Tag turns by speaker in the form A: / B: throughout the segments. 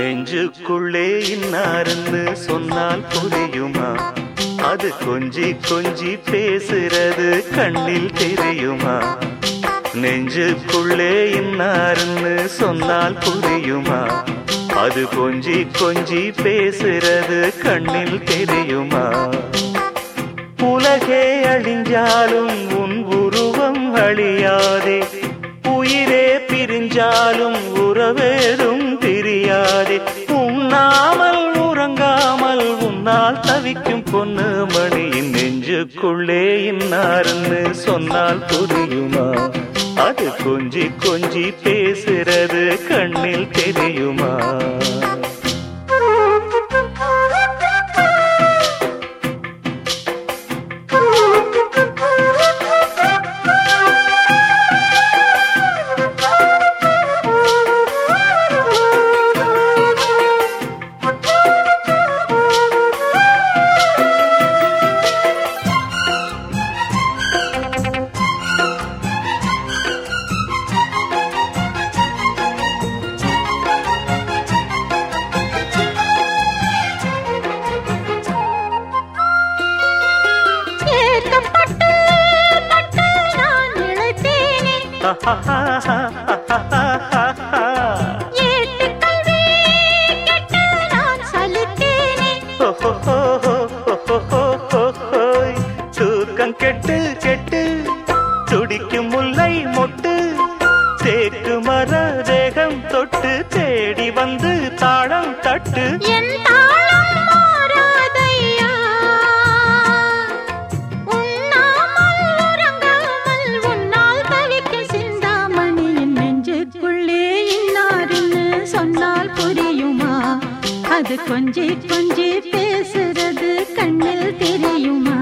A: நெஞ்சுக்குள்ளே இன்னாருன்னு சொன்னால் புரியுமா? அது கொஞ்சி கொஞ்சி பேசுறது கண்ணில் தெரியுமா? நெஞ்சுக்குள்ளே இன்னாருன்னு சொன்னால் புரியுமா? அது கொஞ்சி கொஞ்சி பேசுறது கண்ணில் தெரியுமா? உலகே அழிஞ்சாலும் உன் உருவம் அழியாதே. பிரிஞ்சாலும் உறவேதும் பிரியாதே உண்ணாமல் உறங்காமல் உன்னால் தவிக்கும் பொண்ணு மணியின் நெஞ்சுக்குள்ளே இன்னாருன்னு சொன்னால் புரியுமா? அது கொஞ்சி கொஞ்சி பேசுறது கண்ணில் தெரியுமா? தூக்கம் கெட்டு கெட்டு. துடிக்கும் முல்லை மொட்டு. தேக்கு மர தேகம் தொட்டு தேடி வந்து தாளம் தட்டு.
B: அது கொஞ்சி கொஞ்சி பேசுறது கண்ணில் தெரியுமா?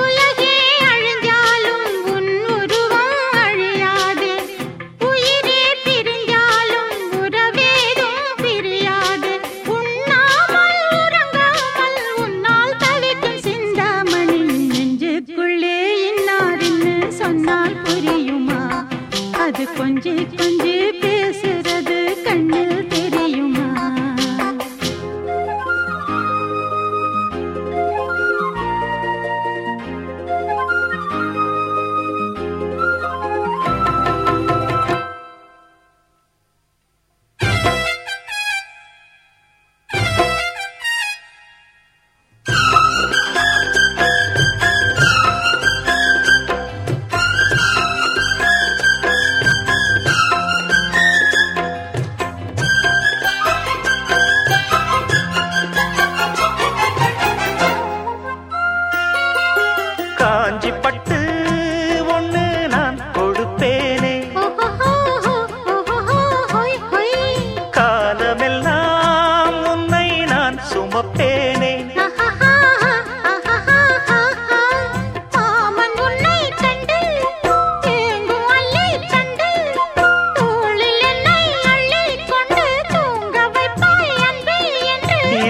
B: உலகே அழிஞ்சாலும் உன் உருவம் அழியாதே. உயிரே பிரிஞ்சாலும் உறவேதும் பிரியாது. உண்ணாமல் உறங்காமல் உன்னால் தவிக்கும் சிந்தாமணி நெஞ்சுக்குள்ளே இன்னாருன்னு சொன்னால் புரியுமா? அது கொஞ்சி கொஞ்சி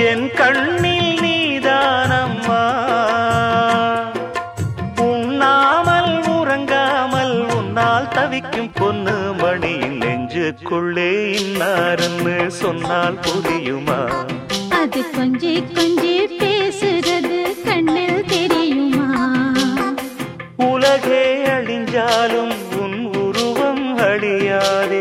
A: என் கண்ணில் நீதானம்மா. உண்ணாமல் உறங்காமல் உன்னால் தவிக்கும் பொண்ணு மணியின் நெஞ்சுக்குள்ளே இன்னாருன்னு சொன்னால் புரியுமா?
B: அது கொஞ்சி கொஞ்சி பேசுறது கண்ணில் தெரியுமா?
A: உலகே அழிஞ்சாலும் உன் உருவம் அழியாதே.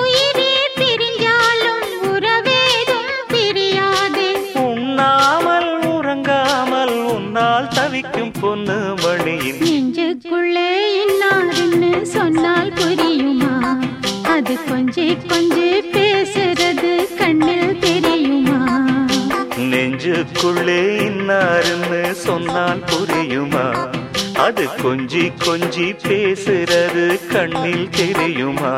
B: உயிரே பிரிஞ்சாலும் உறவேதும் பிரியாதே
A: உண்ணாமல் உறங்காமல் உன்னால் தவிக்கும் பொண்ணு மணியின்.
B: நெஞ்சுக்குள்ளே இன்னாருன்னு சொன்னால் புரியுமா? அது கொஞ்சி கொஞ்சி பேசுறது கண்ணில்
A: நெஞ்சுக்குள்ளே இன்னாருன்னு சொன்னால் புரியுமா? அது கொஞ்சி கொஞ்சி பேசுறது கண்ணில் தெரியுமா?